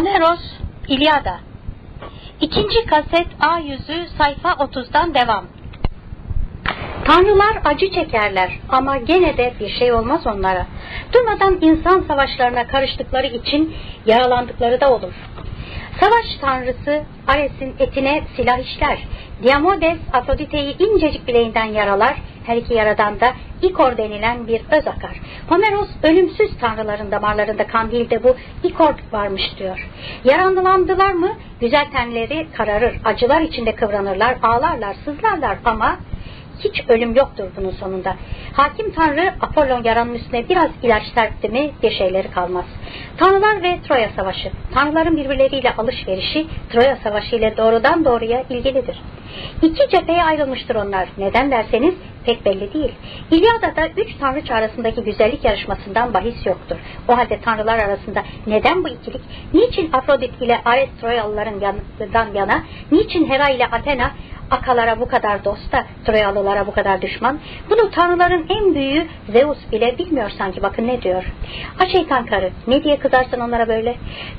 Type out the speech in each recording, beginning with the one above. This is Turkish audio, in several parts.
Homeros İlyada İkinci kaset A yüzü sayfa 30'dan devam. Tanrılar acı çekerler ama gene de bir şey olmaz onlara. Durmadan insan savaşlarına karıştıkları için yaralandıkları da olur. Savaş tanrısı Ares'in etine silah işler. Diomedes Afrodite'yi incecik bileğinden yaralar. Her iki yaradan da ikor denilen bir öz akar. Homeros ölümsüz tanrıların damarlarında kan değil de bu ikor varmış diyor. Yaralandılar mı güzel tenleri kararır. Acılar içinde kıvranırlar, ağlarlar, sızlarlar ama hiç ölüm yoktur bunun sonunda. Hakim Tanrı Apollon yaranın üstüne biraz ilaç serpti mi bir şeyleri kalmaz. Tanrılar ve Troya Savaşı. Tanrıların birbirleriyle alışverişi Troya Savaşı ile doğrudan doğruya ilgilidir. İki cepheye ayrılmıştır onlar. Neden derseniz pek belli değil. İlyada'da üç tanrıç arasındaki güzellik yarışmasından bahis yoktur. O halde tanrılar arasında neden bu ikilik? Niçin Afrodit ile Ares Troyalıların yanından yana? Niçin Hera ile Athena Akalara bu kadar dost da Troyalılara bu kadar düşman. Bunu tanrıların en büyüğü Zeus bile bilmiyor sanki bakın ne diyor. Ha şeytan karı ne diye kızarsın onlara böyle?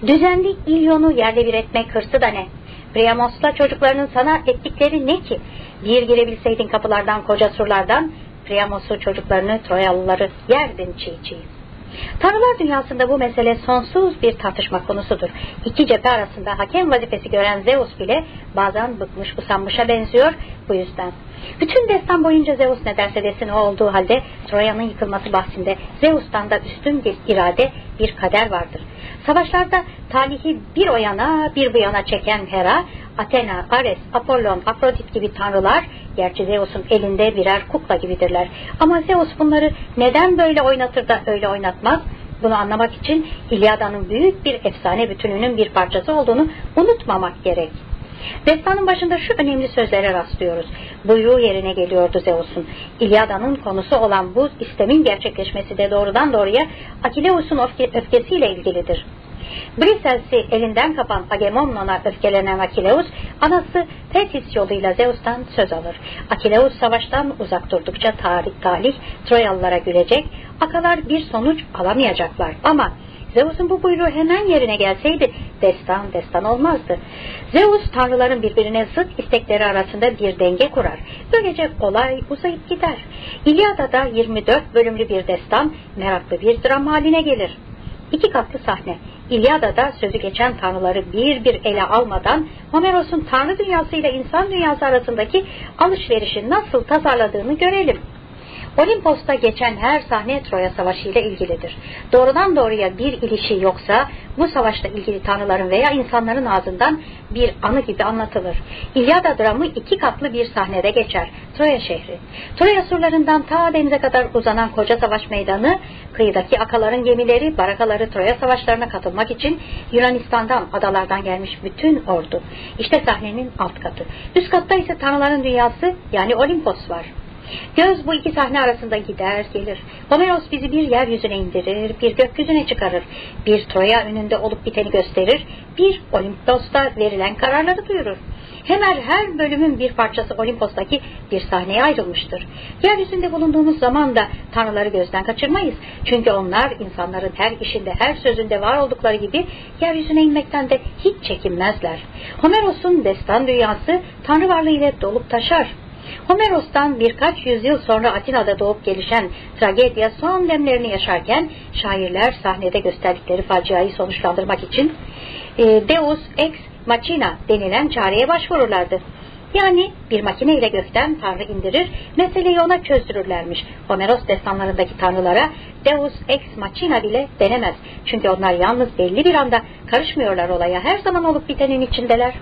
Düzenli İlyon'u yerle bir etmek hırsı da ne? Priamos'la çocuklarının sana ettikleri ne ki? Bir girebilseydin kapılardan koca surlardan Priamos'u çocuklarını Troyalıları yerdin çiğ çiğ. Tanrılar dünyasında bu mesele sonsuz bir tartışma konusudur. İki cephe arasında hakem vazifesi gören Zeus bile bazen bıkmış usanmışa benziyor bu yüzden. Bütün destan boyunca Zeus ne derse desin olduğu halde Troya'nın yıkılması bahsinde Zeus'tan da üstün bir irade, bir kader vardır. Savaşlarda talihi bir o yana bir bu yana çeken Hera, Athena, Ares, Apollon, Afrodit gibi tanrılar, gerçi Zeus'un elinde birer kukla gibidirler. Ama Zeus bunları neden böyle oynatır da öyle oynatmaz? Bunu anlamak için İlyada'nın büyük bir efsane bütününün bir parçası olduğunu unutmamak gerek. Destanın başında şu önemli sözlere rastlıyoruz. Buyruğu yerine geliyordu Zeus'un. İlyada'nın konusu olan bu istemin gerçekleşmesi de doğrudan doğruya Akileus'un öfkesiyle ilgilidir. Brisels'i elinden kapan Agamemnon'a öfkelenen Akileus, anası Thetis yoluyla Zeus'tan söz alır. Akileus savaştan uzak durdukça tarih talih Troyalılara gülecek, akalar bir sonuç alamayacaklar. Ama Zeus'un bu buyruğu hemen yerine gelseydi destan destan olmazdı. Zeus tanrıların birbirine zıt istekleri arasında bir denge kurar. Böylece olay uzayıp gider. İlyada'da 24 bölümlü bir destan meraklı bir dram haline gelir. İki katlı sahne. İlyada'da sözü geçen tanrıları bir bir ele almadan Homeros'un tanrı dünyası ile insan dünyası arasındaki alışverişi nasıl tasarladığını görelim. Olimpos'ta geçen her sahne Troya Savaşı ile ilgilidir. Doğrudan doğruya bir ilişki yoksa bu savaşla ilgili tanrıların veya insanların ağzından bir anı gibi anlatılır. İlyada dramı iki katlı bir sahnede geçer. Troya şehri. Troya surlarından ta denize kadar uzanan koca savaş meydanı, kıyıdaki akaların gemileri, barakaları Troya savaşlarına katılmak için Yunanistan'dan, adalardan gelmiş bütün ordu. İşte sahnenin alt katı. Üst katta ise tanrıların dünyası yani Olimpos var. Göz bu iki sahne arasında gider gelir. Homeros bizi bir yeryüzüne indirir, bir gökyüzüne çıkarır. Bir Troya önünde olup biteni gösterir, bir Olimpos'ta verilen kararları duyurur. Hemen her bölümün bir parçası Olimpos'taki bir sahneye ayrılmıştır. Yeryüzünde bulunduğumuz zaman da tanrıları gözden kaçırmayız. Çünkü onlar insanların her işinde, her sözünde var oldukları gibi yeryüzüne inmekten de hiç çekinmezler. Homeros'un destan dünyası tanrı varlığı ile dolup taşar. Homeros'tan birkaç yüzyıl sonra Atina'da doğup gelişen tragedya son demlerini yaşarken şairler sahnede gösterdikleri faciayı sonuçlandırmak için e, Deus ex machina denilen çareye başvururlardı. Yani bir makine ile gökten Tanrı indirir, meseleyi ona çözdürürlermiş. Homeros destanlarındaki tanrılara Deus ex machina bile denemez. Çünkü onlar yalnız belli bir anda karışmıyorlar olaya, her zaman olup bitenin içindeler.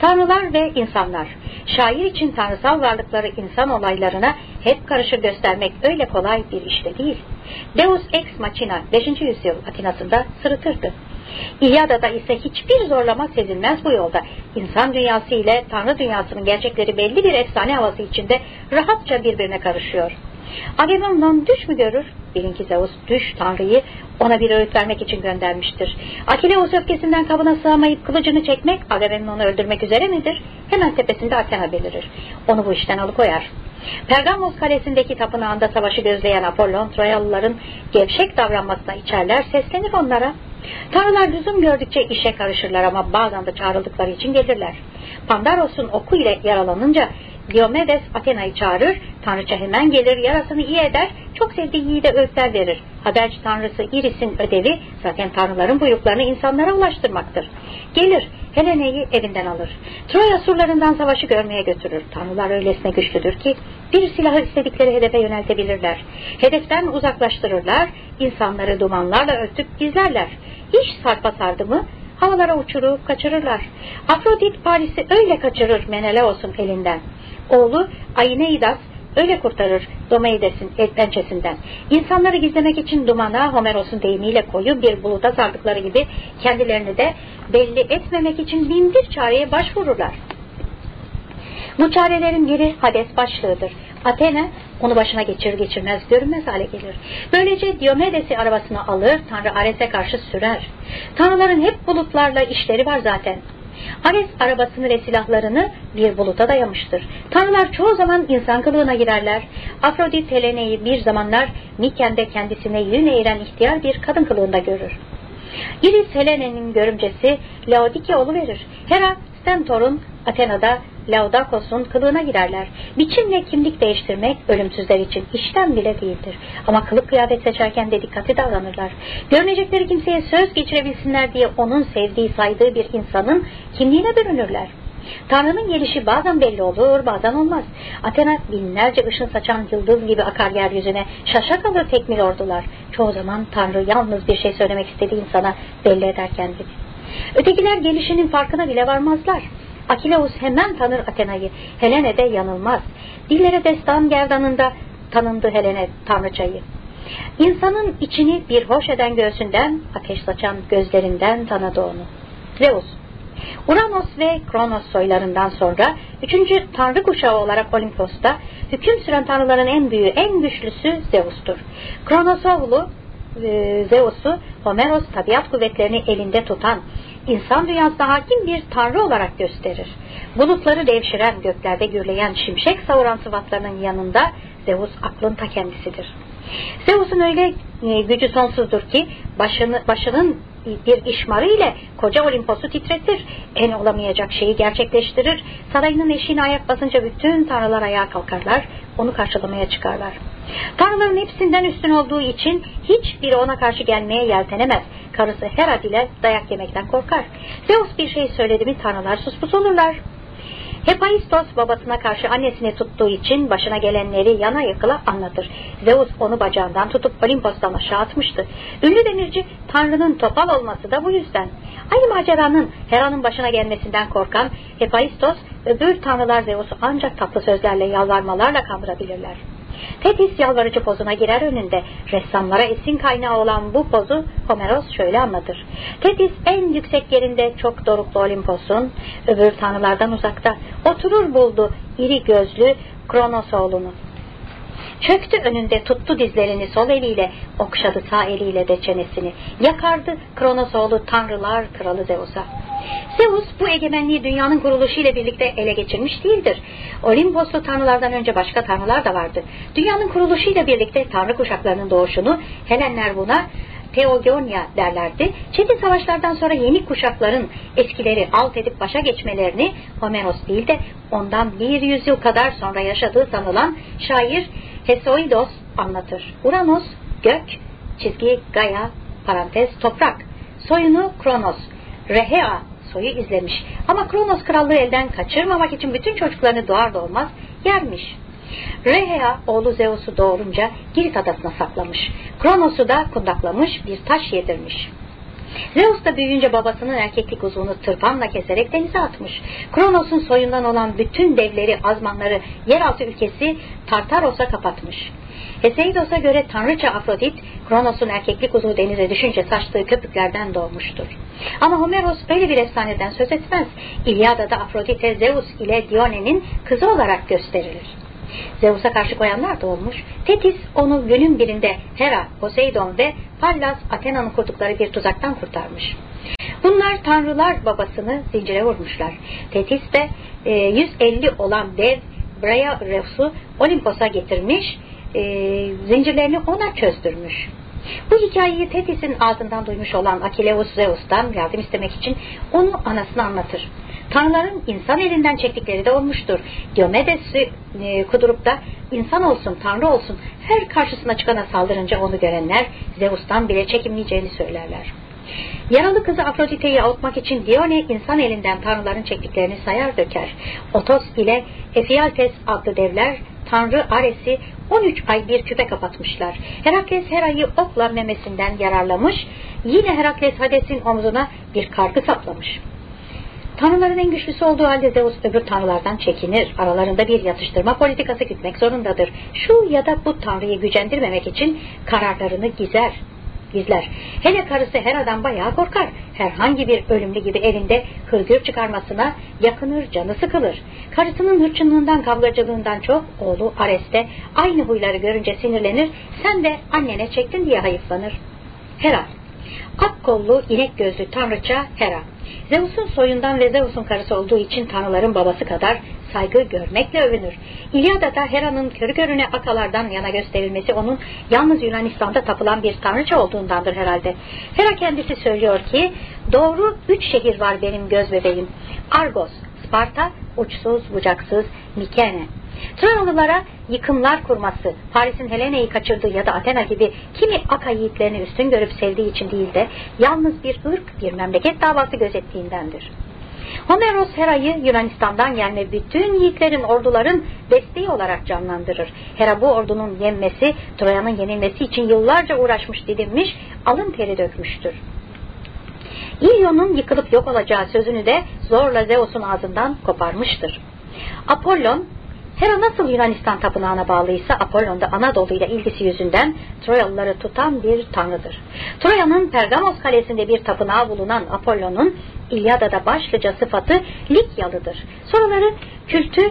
Tanrılar ve insanlar. Şair için tanrısal varlıkları insan olaylarına hep karışır göstermek öyle kolay bir işte değil. Deus ex machina 5. yüzyıl Atina'sında sırıtırdı. İlyada'da ise hiçbir zorlama sezilmez bu yolda. İnsan dünyası ile Tanrı dünyasının gerçekleri belli bir efsane havası içinde rahatça birbirine karışıyor. Agamemnon düş mü görür? Bilin ki Zeus düş Tanrı'yı ona bir öğüt vermek için göndermiştir. Akileus öfkesinden kabına sığamayıp kılıcını çekmek Agamemnon'u öldürmek üzere midir? Hemen tepesinde Athena belirir. Onu bu işten alıkoyar. Pergamos kalesindeki tapınağında savaşı gözleyen Apollon Troyalıların gevşek davranmasına içerler seslenir onlara. Tanrılar lüzum gördükçe işe karışırlar ama bazen de çağrıldıkları için gelirler. Pandaros'un oku ile yaralanınca Diomedes Athena'yı çağırır, tanrıça hemen gelir, yarasını iyi eder, çok sevdiği yiğide öğütler verir. Haberci tanrısı Iris'in ödevi zaten tanrıların buyruklarını insanlara ulaştırmaktır. Gelir, Helene'yi evinden alır. Troya surlarından savaşı görmeye götürür. Tanrılar öylesine güçlüdür ki bir silahı istedikleri hedefe yöneltebilirler. Hedeften uzaklaştırırlar, insanları dumanlarla örtüp gizlerler. Hiç sarpa sardı mı havalara uçurup kaçırırlar. Afrodit Paris'i öyle kaçırır Menelaos'un elinden. Oğlu Aineidas öyle kurtarır Domeides'in pençesinden. İnsanları gizlemek için dumana Homeros'un deyimiyle koyu bir buluta sardıkları gibi kendilerini de belli etmemek için bin bir çareye başvururlar. Bu çarelerin biri Hades başlığıdır. Athena onu başına geçirir geçirmez görünmez hale gelir. Böylece Diomedes'i arabasına alır, Tanrı Ares'e karşı sürer. Tanrıların hep bulutlarla işleri var zaten. Ares arabasını ve silahlarını bir buluta dayamıştır. Tanrılar çoğu zaman insan kılığına girerler. Afrodit Helene'yi bir zamanlar Miken'de kendisine yün eğren ihtiyar bir kadın kılığında görür. Iris Helene'nin görümcesi Laodike verir. Hera Stentor'un Athena'da Laodakos'un kılığına girerler. Biçimle kimlik değiştirmek ölümsüzler için işten bile değildir. Ama kılık kıyafet seçerken de dikkatli davranırlar. Görmeyecekleri kimseye söz geçirebilsinler diye onun sevdiği saydığı bir insanın kimliğine bürünürler. Tanrı'nın gelişi bazen belli olur, bazen olmaz. Athena binlerce ışın saçan yıldız gibi akar yeryüzüne. Şaşa kalır tekmil ordular. Çoğu zaman Tanrı yalnız bir şey söylemek istediği insana belli ederken gibi. Ötekiler gelişinin farkına bile varmazlar. Akileus hemen tanır Athena'yı. Helene de yanılmaz. Dillere destan gerdanında tanındı Helene tanrıçayı. İnsanın içini bir hoş eden göğsünden, ateş saçan gözlerinden tanıdı onu. Zeus Uranos ve Kronos soylarından sonra üçüncü tanrı kuşağı olarak Olimpos'ta hüküm süren tanrıların en büyüğü, en güçlüsü Zeus'tur. Kronos oğlu e, Zeus'u Homeros tabiat kuvvetlerini elinde tutan, insan dünyasına hakim bir tanrı olarak gösterir. Bulutları devşiren, göklerde gürleyen, şimşek savuran sıfatlarının yanında Zeus aklın ta kendisidir. Zeus'un öyle e, gücü sonsuzdur ki başını, başının bir işmarı ile koca Olimpos'u titretir. En olamayacak şeyi gerçekleştirir. Sarayının eşiğine ayak basınca bütün tanrılar ayağa kalkarlar. Onu karşılamaya çıkarlar. Tanrıların hepsinden üstün olduğu için hiçbiri ona karşı gelmeye yeltenemez. Karısı Hera ile dayak yemekten korkar. Zeus bir şey söyledi mi tanrılar suspus olurlar. Hephaistos babasına karşı annesini tuttuğu için başına gelenleri yana yakıla anlatır. Zeus onu bacağından tutup Olimpos'tan aşağı atmıştı. Ünlü demirci Tanrı'nın topal olması da bu yüzden. Aynı maceranın Hera'nın başına gelmesinden korkan Hephaistos öbür tanrılar Zeus'u ancak tatlı sözlerle yalvarmalarla kandırabilirler. Tetis yalvarıcı pozuna girer önünde. Ressamlara esin kaynağı olan bu pozu Homeros şöyle anlatır. Tetis en yüksek yerinde çok doruklu Olimpos'un, öbür tanrılardan uzakta, oturur buldu iri gözlü Kronos oğlunu. Çöktü önünde tuttu dizlerini sol eliyle, okşadı sağ eliyle de çenesini. Yakardı Kronos oğlu tanrılar kralı Zeus'a. Zeus bu egemenliği dünyanın kuruluşu ile birlikte ele geçirmiş değildir. Olimposlu tanrılardan önce başka tanrılar da vardı. Dünyanın kuruluşu ile birlikte tanrı kuşaklarının doğuşunu Helenler buna Teogonia derlerdi. Çetin savaşlardan sonra yeni kuşakların eskileri alt edip başa geçmelerini Homeros değil de ondan bir yüzyıl kadar sonra yaşadığı sanılan şair Hesioidos anlatır. Uranos, gök, çizgi, Gaia, parantez, toprak, soyunu Kronos, Rehea soyu izlemiş. Ama Kronos krallığı elden kaçırmamak için bütün çocuklarını doğar doğmaz yermiş. Rehea oğlu Zeus'u doğurunca Girit adasına saklamış. Kronos'u da kundaklamış bir taş yedirmiş. Zeus da büyüyünce babasının erkeklik uzvunu tırpanla keserek denize atmış. Kronos'un soyundan olan bütün devleri, azmanları, yeraltı ülkesi Tartaros'a kapatmış. Heseidos'a göre tanrıça Afrodit, Kronos'un erkeklik uzvu denize düşünce saçtığı köpüklerden doğmuştur. Ama Homeros böyle bir efsaneden söz etmez. İlyada'da Afrodite Zeus ile Dione'nin kızı olarak gösterilir. Zeus'a karşı koyanlar da olmuş. Tetis onu günün birinde Hera, Poseidon ve Pallas Athena'nın kurdukları bir tuzaktan kurtarmış. Bunlar tanrılar babasını zincire vurmuşlar. Tetis de e, 150 olan dev Breareus'u Olimpos'a getirmiş, e, zincirlerini ona çözdürmüş. Bu hikayeyi Tetis'in ağzından duymuş olan Akileus Zeus'tan yardım istemek için onu anasına anlatır. Tanrıların insan elinden çektikleri de olmuştur. Diomedes'i e, kudurup da insan olsun, tanrı olsun her karşısına çıkana saldırınca onu görenler Zeus'tan bile çekinmeyeceğini söylerler. Yaralı kızı Afrodite'yi avutmak için Dione insan elinden tanrıların çektiklerini sayar döker. Otos ile Efialtes adlı devler Tanrı Ares'i 13 ay bir küpe kapatmışlar. Herakles Hera'yı okla memesinden yararlamış, yine Herakles Hades'in omzuna bir kargı saplamış. Tanrıların en güçlüsü olduğu halde Zeus öbür tanrılardan çekinir. Aralarında bir yatıştırma politikası gütmek zorundadır. Şu ya da bu tanrıyı gücendirmemek için kararlarını gizer gizler. Hele karısı her adam bayağı korkar. Herhangi bir ölümlü gibi elinde hırgür çıkarmasına yakınır, canı sıkılır. Karısının hırçınlığından, kavgacılığından çok oğlu Ares'te aynı huyları görünce sinirlenir, sen de annene çektin diye hayıflanır. Hera Ak kollu, inek gözlü tanrıça Hera. Zeus'un soyundan ve Zeus'un karısı olduğu için tanrıların babası kadar saygı görmekle övünür. İlyada'da Hera'nın körü körüne akalardan yana gösterilmesi onun yalnız Yunanistan'da tapılan bir tanrıça olduğundandır herhalde. Hera kendisi söylüyor ki doğru üç şehir var benim göz bebeğim. Argos, Sparta, uçsuz bucaksız Mikene. Troyalılara yıkımlar kurması, Paris'in Helene'yi kaçırdığı ya da Athena gibi kimi Aka yiğitlerini üstün görüp sevdiği için değil de yalnız bir ırk, bir memleket davası gözettiğindendir. Homeros Hera'yı Yunanistan'dan gelme bütün yiğitlerin, orduların desteği olarak canlandırır. Hera bu ordunun yenmesi, Troya'nın yenilmesi için yıllarca uğraşmış didinmiş, alın teri dökmüştür. İlyon'un yıkılıp yok olacağı sözünü de zorla Zeus'un ağzından koparmıştır. Apollon Hera nasıl Yunanistan tapınağına bağlıysa Apollon da Anadolu ile ilgisi yüzünden Troyalıları tutan bir tanrıdır. Troya'nın Pergamos kalesinde bir tapınağı bulunan Apollon'un İlyada'da başlıca sıfatı Likyalıdır. Sonraları kültü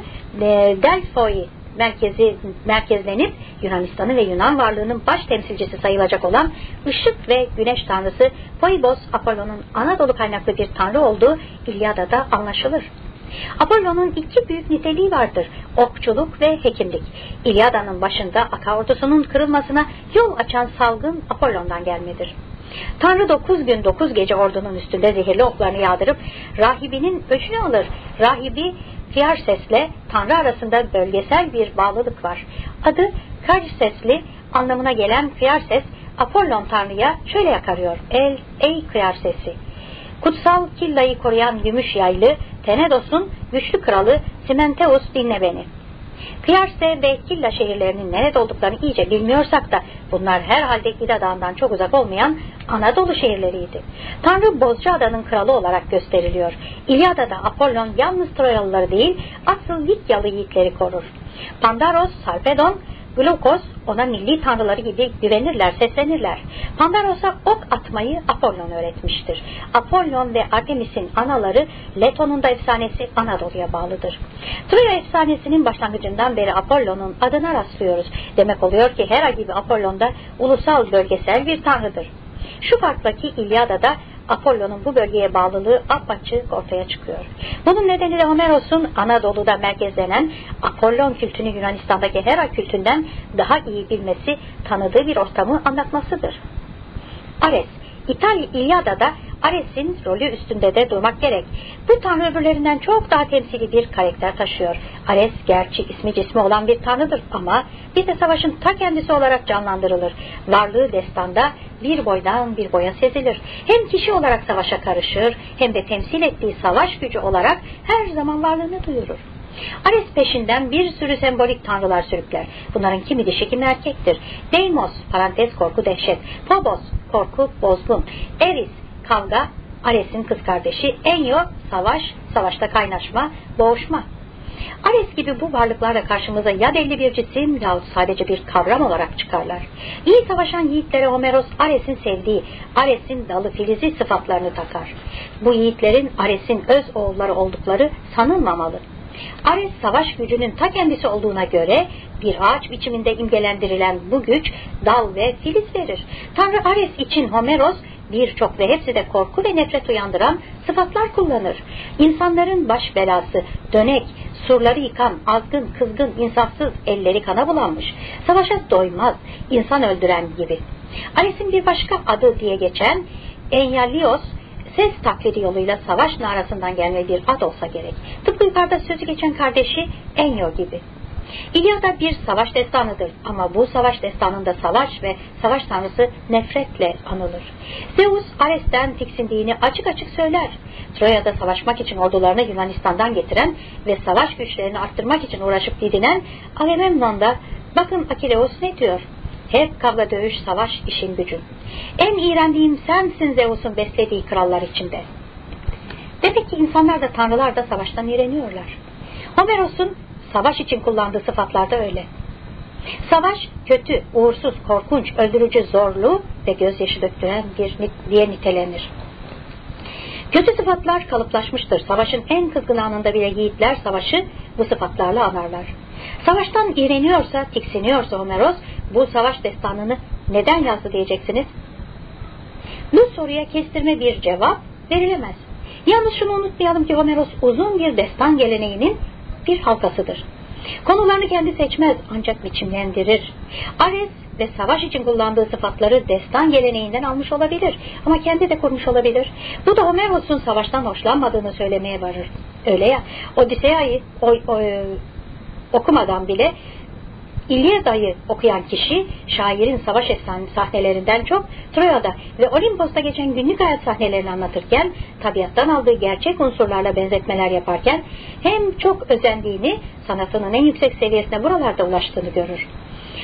e, Delphoi merkezi merkezlenip Yunanistan'ı ve Yunan varlığının baş temsilcisi sayılacak olan ışık ve güneş tanrısı Poibos Apollon'un Anadolu kaynaklı bir tanrı olduğu İlyada'da anlaşılır. Apollon'un iki büyük niteliği vardır. Okçuluk ve hekimlik. İlyada'nın başında Aka ordusunun kırılmasına yol açan salgın Apollon'dan gelmedir. Tanrı dokuz gün dokuz gece ordunun üstünde zehirli oklarını yağdırıp rahibinin öcünü alır. Rahibi Fiyarses'le Tanrı arasında bölgesel bir bağlılık var. Adı Karsesli anlamına gelen Fiyarses Apollon Tanrı'ya şöyle yakarıyor. El, ey Fiyarses'i! Kutsal Killa'yı koruyan gümüş yaylı Tenedos'un güçlü kralı Simenteus dinle beni. Kıyarse ve Killa şehirlerinin nerede olduklarını iyice bilmiyorsak da bunlar herhalde İda Dağı'ndan çok uzak olmayan Anadolu şehirleriydi. Tanrı Bozcaada'nın kralı olarak gösteriliyor. İlyada'da Apollon yalnız Troyalıları değil asıl Likyalı yiğitleri korur. Pandaros, Sarpedon, Glukos ona milli tanrıları gibi güvenirler, seslenirler. Pandaros'a ok atmayı Apollon öğretmiştir. Apollon ve Artemis'in anaları Leton'un da efsanesi Anadolu'ya bağlıdır. Troya efsanesinin başlangıcından beri Apollon'un adına rastlıyoruz. Demek oluyor ki Hera gibi Apollon da ulusal bölgesel bir tanrıdır. Şu farkla ki İlyada'da Apollon'un bu bölgeye bağlılığı apaçık ortaya çıkıyor. Bunun nedeni de Homeros'un Anadolu'da merkezlenen Apollon kültünü Yunanistan'daki Hera kültünden daha iyi bilmesi, tanıdığı bir ortamı anlatmasıdır. Ares, İtalya İlyada'da Ares'in rolü üstünde de durmak gerek. Bu tanrı öbürlerinden çok daha temsili bir karakter taşıyor. Ares gerçi ismi cismi olan bir tanrıdır ama bir de savaşın ta kendisi olarak canlandırılır. Varlığı destanda bir boydan bir boya sezilir. Hem kişi olarak savaşa karışır hem de temsil ettiği savaş gücü olarak her zaman varlığını duyurur. Ares peşinden bir sürü sembolik tanrılar sürükler. Bunların kimi dişi kimi erkektir. Deimos, parantez korku dehşet. Phobos, korku bozgun. Eris, kavga, Ares'in kız kardeşi. Enyo, savaş, savaşta kaynaşma, boğuşma. Ares gibi bu varlıklarla karşımıza ya belli bir cisim yahut sadece bir kavram olarak çıkarlar. İyi savaşan yiğitlere Homeros Ares'in sevdiği, Ares'in dalı filizi sıfatlarını takar. Bu yiğitlerin Ares'in öz oğulları oldukları sanılmamalı. Ares savaş gücünün ta kendisi olduğuna göre bir ağaç biçiminde imgelendirilen bu güç dal ve filiz verir. Tanrı Ares için Homeros birçok ve hepsi de korku ve nefret uyandıran sıfatlar kullanır. İnsanların baş belası, dönek, surları yıkan, azgın, kızgın, insafsız, elleri kana bulanmış, savaşa doymaz, insan öldüren gibi. Ares'in bir başka adı diye geçen Enyalios, ses taklidi yoluyla savaş narasından gelme bir ad olsa gerek. Tıpkı yukarıda sözü geçen kardeşi Enyo gibi. İlyada bir savaş destanıdır ama bu savaş destanında savaş ve savaş tanrısı nefretle anılır. Zeus Ares'ten tiksindiğini açık açık söyler. Troya'da savaşmak için ordularını Yunanistan'dan getiren ve savaş güçlerini arttırmak için uğraşıp didinen Agamemnon'da bakın Akileus ne diyor? Hep kavga dövüş savaş işin gücün. En iğrendiğim sensin Zeus'un beslediği krallar içinde. Demek ki insanlar da tanrılar da savaştan iğreniyorlar. Homeros'un savaş için kullandığı sıfatlar da öyle. Savaş kötü, uğursuz, korkunç, öldürücü, zorlu ve gözyaşı döktüren bir diye nitelenir. Kötü sıfatlar kalıplaşmıştır. Savaşın en kızgın anında bile yiğitler savaşı bu sıfatlarla anarlar. Savaştan iğreniyorsa, tiksiniyorsa Homeros bu savaş destanını neden yazdı diyeceksiniz. Bu soruya kestirme bir cevap verilemez. Yalnız şunu unutmayalım ki Homeros uzun bir destan geleneğinin bir halkasıdır. Konularını kendi seçmez ancak biçimlendirir. Ares ve savaş için kullandığı sıfatları destan geleneğinden almış olabilir ama kendi de kurmuş olabilir. Bu da Homeros'un savaştan hoşlanmadığını söylemeye varır. Öyle ya Odisea'yı okumadan bile İlyada'yı okuyan kişi şairin savaş efsane sahnelerinden çok Troya'da ve Olimpos'ta geçen günlük hayat sahnelerini anlatırken tabiattan aldığı gerçek unsurlarla benzetmeler yaparken hem çok özendiğini sanatının en yüksek seviyesine buralarda ulaştığını görür.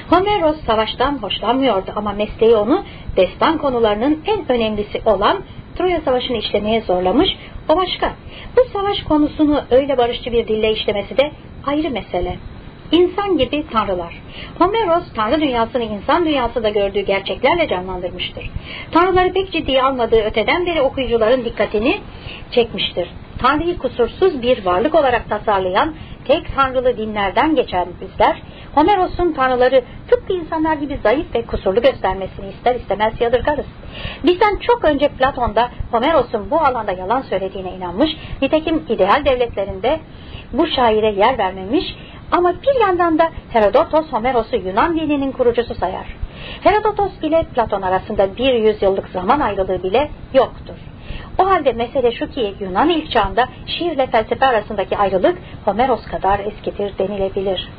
Homeros savaştan hoşlanmıyordu ama mesleği onu destan konularının en önemlisi olan Troya Savaşı'nı işlemeye zorlamış, o başka. Bu savaş konusunu öyle barışçı bir dille işlemesi de ayrı mesele. İnsan gibi tanrılar. Homeros tanrı dünyasını insan dünyası da gördüğü gerçeklerle canlandırmıştır. Tanrıları pek ciddiye almadığı öteden beri okuyucuların dikkatini çekmiştir. Tanrı'yı kusursuz bir varlık olarak tasarlayan tek tanrılı dinlerden geçen bizler, Homeros'un tanrıları tıpkı insanlar gibi zayıf ve kusurlu göstermesini ister istemez yadırgarız. Bizden çok önce Platon'da Homeros'un bu alanda yalan söylediğine inanmış, nitekim ideal devletlerinde bu şaire yer vermemiş, ama bir yandan da Herodotos Homeros'u Yunan dininin kurucusu sayar. Herodotos ile Platon arasında bir yüzyıllık zaman ayrılığı bile yoktur. O halde mesele şu ki Yunan ilk çağında şiirle felsefe arasındaki ayrılık Homeros kadar eskidir denilebilir.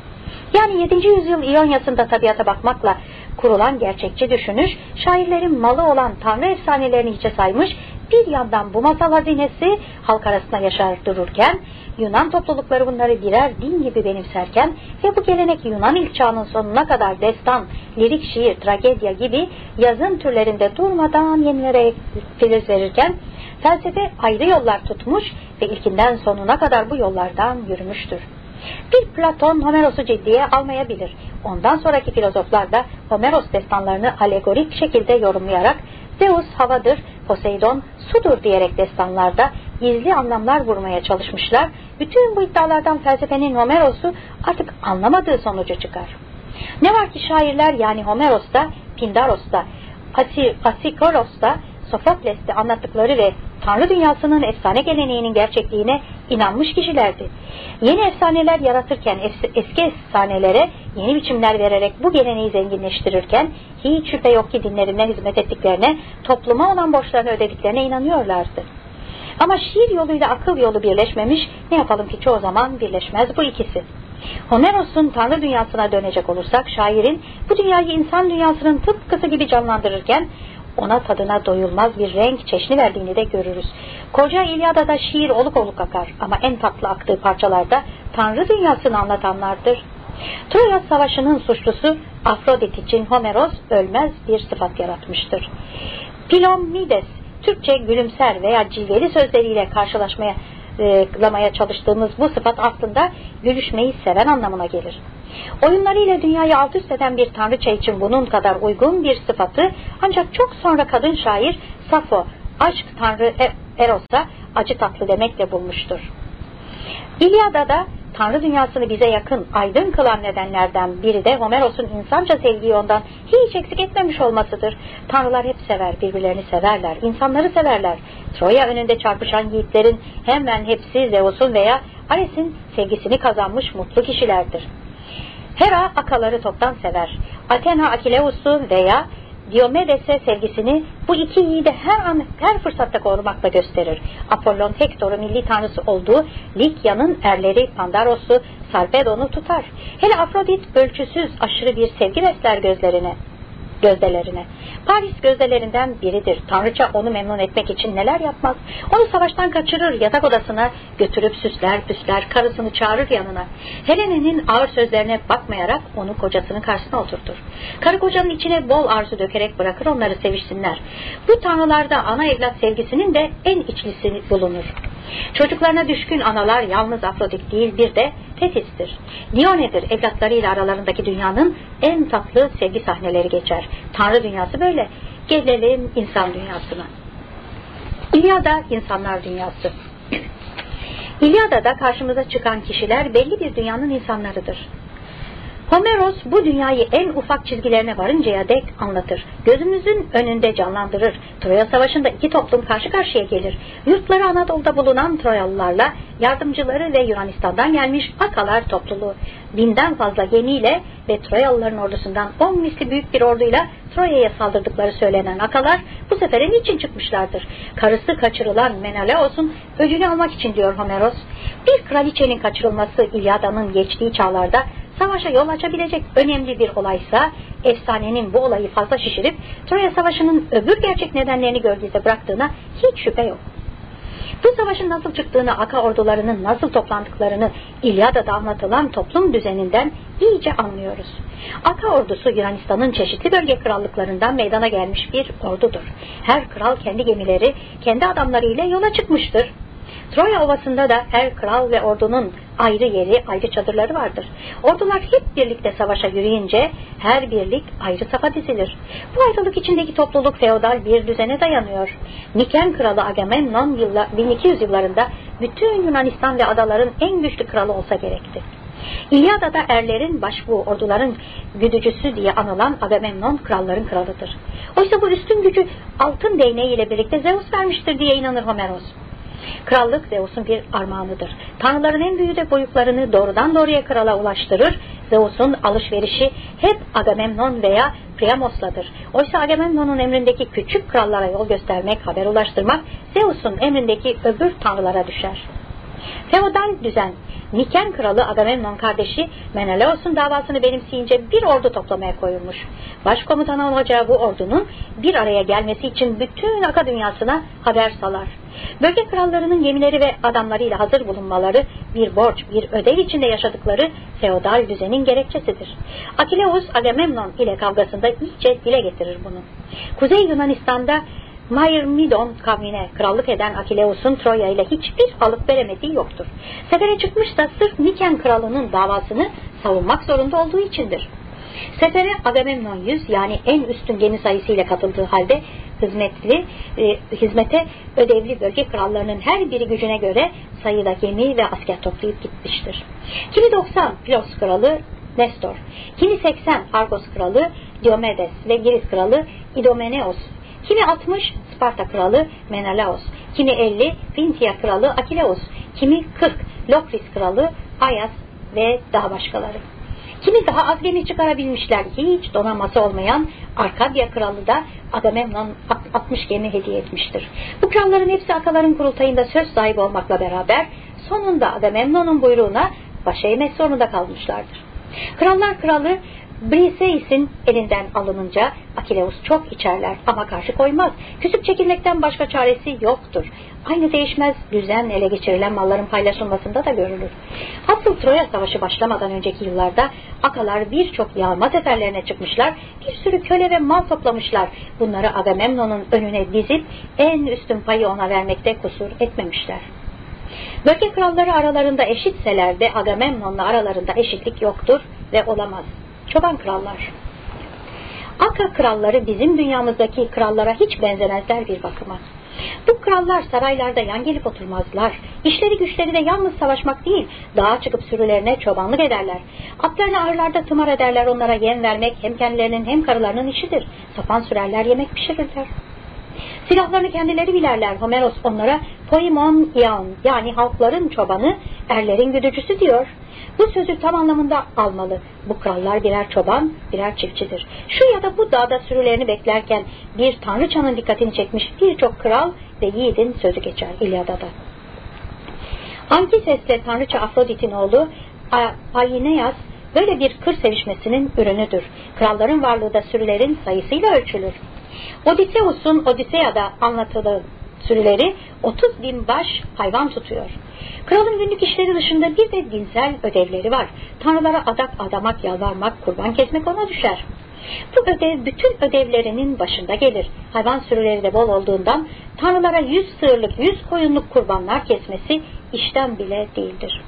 Yani 7. yüzyıl İonyası'nda tabiata bakmakla kurulan gerçekçi düşünüş, şairlerin malı olan tanrı efsanelerini hiçe saymış, bir yandan bu masal hazinesi halk arasında yaşar dururken, Yunan toplulukları bunları birer din gibi benimserken ve bu gelenek Yunan ilk çağının sonuna kadar destan, lirik şiir, tragedya gibi yazın türlerinde durmadan yenilere filiz verirken, felsefe ayrı yollar tutmuş ve ilkinden sonuna kadar bu yollardan yürümüştür. Bir Platon Homeros'u ciddiye almayabilir. Ondan sonraki filozoflar da Homeros destanlarını alegorik şekilde yorumlayarak Zeus havadır, Poseidon sudur diyerek destanlarda gizli anlamlar vurmaya çalışmışlar. Bütün bu iddialardan felsefenin Homeros'u artık anlamadığı sonucu çıkar. Ne var ki şairler yani Homeros'ta, Pindaros'ta, Asikoros'ta Sofokles'te anlattıkları ve Tanrı dünyasının efsane geleneğinin gerçekliğine inanmış kişilerdi. Yeni efsaneler yaratırken eski efsanelere yeni biçimler vererek bu geleneği zenginleştirirken hiç şüphe yok ki dinlerinden hizmet ettiklerine, topluma olan borçlarını ödediklerine inanıyorlardı. Ama şiir yoluyla akıl yolu birleşmemiş, ne yapalım ki çoğu zaman birleşmez bu ikisi. Homeros'un Tanrı dünyasına dönecek olursak şairin bu dünyayı insan dünyasının tıpkısı gibi canlandırırken ona tadına doyulmaz bir renk çeşni verdiğini de görürüz. Koca İlyada'da şiir oluk oluk akar ama en tatlı aktığı parçalarda Tanrı dünyasını anlatanlardır. Troya Savaşı'nın suçlusu Afrodit için Homeros ölmez bir sıfat yaratmıştır. Pilomides, Türkçe gülümser veya cilveli sözleriyle karşılaşmaya lamaya çalıştığımız bu sıfat aslında gülüşmeyi seven anlamına gelir. Oyunlarıyla dünyayı alt üst eden bir tanrıça için bunun kadar uygun bir sıfatı ancak çok sonra kadın şair Safo, aşk tanrı e- Eros'a acı tatlı demekle bulmuştur. İlyada'da Tanrı dünyasını bize yakın, aydın kılan nedenlerden biri de Homeros'un insanca sevgiyi ondan hiç eksik etmemiş olmasıdır. Tanrılar hep sever, birbirlerini severler, insanları severler. Troya önünde çarpışan yiğitlerin hemen hepsi Zeus'un veya Ares'in sevgisini kazanmış mutlu kişilerdir. Hera akaları toptan sever. Athena Akileus'u veya Diomedes'e sevgisini bu iki yiğide her an her fırsatta korumakla gösterir. Apollon Hektor'un milli tanrısı olduğu Likya'nın erleri Pandaros'u Sarpedon'u tutar. Hele Afrodit ölçüsüz aşırı bir sevgi besler gözlerine gözdelerine. Paris gözdelerinden biridir. Tanrıça onu memnun etmek için neler yapmaz. Onu savaştan kaçırır, yatak odasına götürüp süsler püsler, karısını çağırır yanına. Helene'nin ağır sözlerine bakmayarak onu kocasının karşısına oturtur. Karı kocanın içine bol arzu dökerek bırakır onları sevişsinler. Bu tanrılarda ana evlat sevgisinin de en içlisi bulunur. Çocuklarına düşkün analar yalnız Afrodit değil bir de Tetis'tir. Dione'dir evlatlarıyla aralarındaki dünyanın en tatlı sevgi sahneleri geçer. Tanrı dünyası böyle. Gelelim insan dünyasına. İlyada insanlar dünyası. İlyada'da karşımıza çıkan kişiler belli bir dünyanın insanlarıdır. Homeros bu dünyayı en ufak çizgilerine varıncaya dek anlatır. Gözümüzün önünde canlandırır. Troya Savaşı'nda iki toplum karşı karşıya gelir. Yurtları Anadolu'da bulunan Troyalılarla yardımcıları ve Yunanistan'dan gelmiş Akalar topluluğu. Binden fazla gemiyle ve Troyalıların ordusundan on misli büyük bir orduyla Troya'ya saldırdıkları söylenen Akalar bu sefere niçin çıkmışlardır? Karısı kaçırılan Menelaos'un öcünü almak için diyor Homeros. Bir kraliçenin kaçırılması İlyada'nın geçtiği çağlarda savaşa yol açabilecek önemli bir olaysa efsanenin bu olayı fazla şişirip Troya Savaşı'nın öbür gerçek nedenlerini gölgede bıraktığına hiç şüphe yok. Bu savaşın nasıl çıktığını, Aka ordularının nasıl toplandıklarını İlyada'da anlatılan toplum düzeninden iyice anlıyoruz. Aka ordusu Yunanistan'ın çeşitli bölge krallıklarından meydana gelmiş bir ordudur. Her kral kendi gemileri, kendi adamlarıyla yola çıkmıştır. Troya Ovası'nda da her kral ve ordunun ayrı yeri, ayrı çadırları vardır. Ordular hep birlikte savaşa yürüyünce her birlik ayrı safa dizilir. Bu ayrılık içindeki topluluk feodal bir düzene dayanıyor. Niken kralı Agamemnon 1200 yıllarında bütün Yunanistan ve adaların en güçlü kralı olsa gerekti. İlyada'da erlerin başbuğu orduların güdücüsü diye anılan Agamemnon kralların kralıdır. Oysa bu üstün gücü altın değneği ile birlikte Zeus vermiştir diye inanır Homeros. Krallık Zeus'un bir armağanıdır. Tanrıların en büyüğü de boyutlarını doğrudan doğruya krala ulaştırır. Zeus'un alışverişi hep Agamemnon veya Priamos'ladır. Oysa Agamemnon'un emrindeki küçük krallara yol göstermek, haber ulaştırmak Zeus'un emrindeki öbür tanrılara düşer. Feodal düzen, Niken kralı Agamemnon kardeşi Menelaos'un davasını benimseyince bir ordu toplamaya koyulmuş. Başkomutan olacağı bu ordunun bir araya gelmesi için bütün Aka dünyasına haber salar. Bölge krallarının gemileri ve adamlarıyla hazır bulunmaları bir borç, bir ödev içinde yaşadıkları feodal düzenin gerekçesidir. Akileus Agamemnon ile kavgasında iyice dile getirir bunu. Kuzey Yunanistan'da Myrmidon kavmine krallık eden Akileus'un Troya ile hiçbir alıp veremediği yoktur. Sefere çıkmış da sırf Niken kralının davasını savunmak zorunda olduğu içindir. Sefere Agamemnon 100 yani en üstün gemi sayısıyla katıldığı halde hizmetli, e, hizmete ödevli bölge krallarının her biri gücüne göre sayıda gemi ve asker toplayıp gitmiştir. Kimi 90 Pilos kralı Nestor, kimi 80 Argos kralı Diomedes ve Giris kralı Idomeneos, kimi 60 Sparta kralı Menelaos, kimi 50 Vintia kralı Akileus, kimi 40 Lokris kralı Ayas ve daha başkaları. Kimi daha az gemi çıkarabilmişler. Hiç donanması olmayan Arkadya kralı da Agamemnon 60 gemi hediye etmiştir. Bu kralların hepsi akaların kurultayında söz sahibi olmakla beraber sonunda Agamemnon'un buyruğuna baş eğmek zorunda kalmışlardır. Krallar kralı Briseis'in elinden alınınca Akileus çok içerler ama karşı koymaz. Küsüp çekilmekten başka çaresi yoktur. Aynı değişmez düzen ele geçirilen malların paylaşılmasında da görülür. Asıl Troya Savaşı başlamadan önceki yıllarda Akalar birçok yağma seferlerine çıkmışlar, bir sürü köle ve mal toplamışlar. Bunları Agamemnon'un önüne dizip en üstün payı ona vermekte kusur etmemişler. Bölge kralları aralarında eşitseler de Agamemnon'la aralarında eşitlik yoktur ve olamaz. Çoban krallar. Aka kralları bizim dünyamızdaki krallara hiç benzemezler bir bakıma. Bu krallar saraylarda yan gelip oturmazlar. İşleri güçleri de yalnız savaşmak değil, dağa çıkıp sürülerine çobanlık ederler. Atlarını ahırlarda tımar ederler, onlara yem vermek hem kendilerinin hem karılarının işidir. Sapan sürerler, yemek pişirirler. Silahlarını kendileri bilerler. Homeros onlara poimon ion yani halkların çobanı, erlerin güdücüsü diyor. Bu sözü tam anlamında almalı. Bu krallar birer çoban, birer çiftçidir. Şu ya da bu dağda sürülerini beklerken bir tanrıçanın dikkatini çekmiş birçok kral ve yiğidin sözü geçer İlyada'da. Ankises'le tanrıça Afrodit'in oğlu Aineas böyle bir kır sevişmesinin ürünüdür. Kralların varlığı da sürülerin sayısıyla ölçülür. Odysseus'un Odiseya'da anlatılı sürüleri 30 bin baş hayvan tutuyor. Kralın günlük işleri dışında bir de dinsel ödevleri var. Tanrılara adak adamak, yalvarmak, kurban kesmek ona düşer. Bu ödev bütün ödevlerinin başında gelir. Hayvan sürüleri de bol olduğundan tanrılara yüz sığırlık, yüz koyunluk kurbanlar kesmesi işten bile değildir.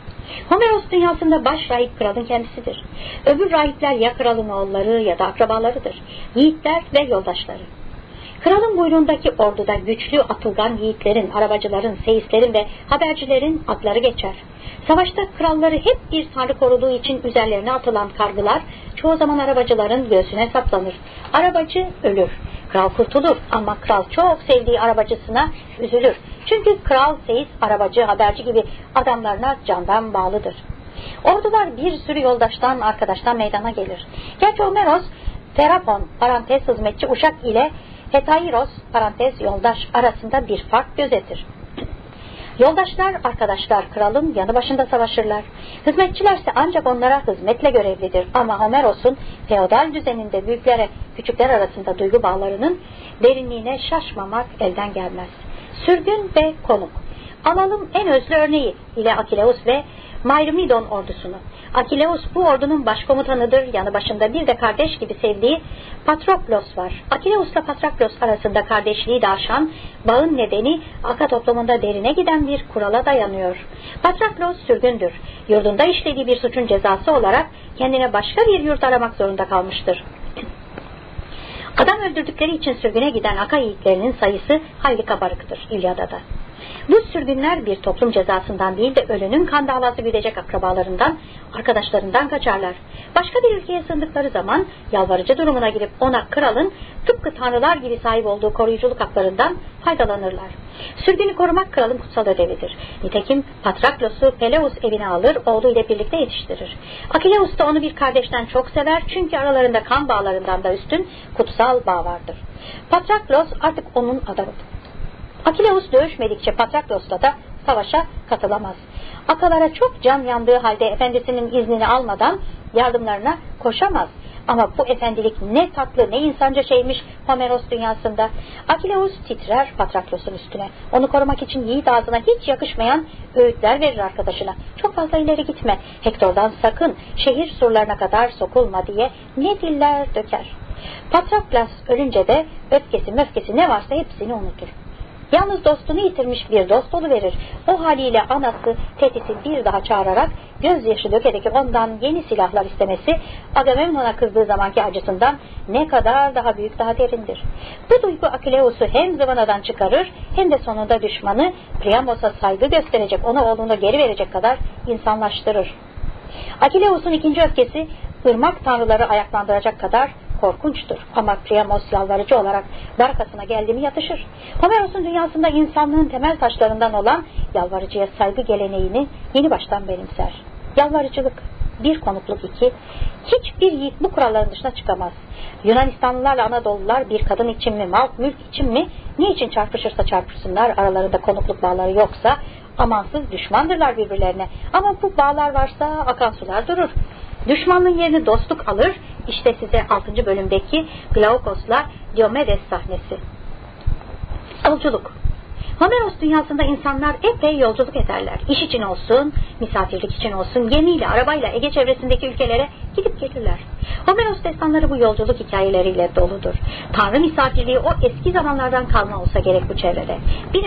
Homeros dünyasında baş rahip kralın kendisidir. Öbür rahipler ya kralın oğulları ya da akrabalarıdır. Yiğitler ve yoldaşları. Kralın buyruğundaki orduda güçlü atılgan yiğitlerin, arabacıların, seyislerin ve habercilerin adları geçer. Savaşta kralları hep bir tanrı koruduğu için üzerlerine atılan kargılar çoğu zaman arabacıların göğsüne saplanır. Arabacı ölür. Kral kurtulur ama kral çok sevdiği arabacısına üzülür. Çünkü kral, seyis, arabacı, haberci gibi adamlarına candan bağlıdır. Ordular bir sürü yoldaştan, arkadaştan meydana gelir. Gerçi Homeros, Terapon, parantez hizmetçi uşak ile Hetairos, parantez yoldaş arasında bir fark gözetir. Yoldaşlar, arkadaşlar kralın yanı başında savaşırlar. Hizmetçilerse ancak onlara hizmetle görevlidir. Ama Homeros'un feodal düzeninde büyüklere, küçükler arasında duygu bağlarının derinliğine şaşmamak elden gelmez. Sürgün ve konuk. Alalım en özlü örneği ile Akileus ve Myrmidon ordusunu. Akileus bu ordunun başkomutanıdır. Yanı başında bir de kardeş gibi sevdiği Patroklos var. Akileus ile Patroklos arasında kardeşliği de aşan bağın nedeni Aka toplumunda derine giden bir kurala dayanıyor. Patroklos sürgündür. Yurdunda işlediği bir suçun cezası olarak kendine başka bir yurt aramak zorunda kalmıştır. Adam öldürdükleri için sürgüne giden Aka yiğitlerinin sayısı hayli kabarıktır İlyada'da. Bu sürgünler bir toplum cezasından değil de ölünün kan davası güdecek akrabalarından, arkadaşlarından kaçarlar. Başka bir ülkeye sığındıkları zaman yalvarıcı durumuna girip ona kralın tıpkı tanrılar gibi sahip olduğu koruyuculuk haklarından faydalanırlar. Sürgünü korumak kralın kutsal ödevidir. Nitekim Patraklos'u Peleus evine alır, oğlu ile birlikte yetiştirir. Akileus da onu bir kardeşten çok sever çünkü aralarında kan bağlarından da üstün kutsal bağ vardır. Patraklos artık onun adamıdır. Akileus dövüşmedikçe Patraklos'ta da savaşa katılamaz. Akalara çok can yandığı halde efendisinin iznini almadan yardımlarına koşamaz. Ama bu efendilik ne tatlı ne insanca şeymiş Homeros dünyasında. Akileus titrer Patraklos'un üstüne. Onu korumak için yiğit ağzına hiç yakışmayan öğütler verir arkadaşına. Çok fazla ileri gitme. Hektor'dan sakın şehir surlarına kadar sokulma diye ne diller döker. Patraklas ölünce de öfkesi möfkesi ne varsa hepsini unutur. Yalnız dostunu yitirmiş bir dost verir. O haliyle anası Tetis'i bir daha çağırarak gözyaşı dökerek ondan yeni silahlar istemesi Agamemnon'a kızdığı zamanki acısından ne kadar daha büyük daha derindir. Bu duygu Akileus'u hem zıvanadan çıkarır hem de sonunda düşmanı Priamos'a saygı gösterecek ona oğlunu geri verecek kadar insanlaştırır. Akileus'un ikinci öfkesi ırmak tanrıları ayaklandıracak kadar korkunçtur. Ama Priamos yalvarıcı olarak barkasına geldiğimi yatışır. Homeros'un dünyasında insanlığın temel taşlarından olan yalvarıcıya saygı geleneğini yeni baştan benimser. Yalvarıcılık bir konukluk iki, hiçbir yiğit bu kuralların dışına çıkamaz. Yunanistanlılarla Anadolular bir kadın için mi, mal, mülk için mi, niçin çarpışırsa çarpışsınlar, aralarında konukluk bağları yoksa amansız düşmandırlar birbirlerine. Ama bu bağlar varsa akan sular durur. Düşmanlığın yerini dostluk alır. İşte size 6. bölümdeki Glaukos'la Diomedes sahnesi. Yolculuk Homeros dünyasında insanlar epey yolculuk ederler. İş için olsun, misafirlik için olsun, gemiyle, arabayla Ege çevresindeki ülkelere gidip gelirler. Homeros destanları bu yolculuk hikayeleriyle doludur. Tanrı misafirliği o eski zamanlardan kalma olsa gerek bu çevrede. Bir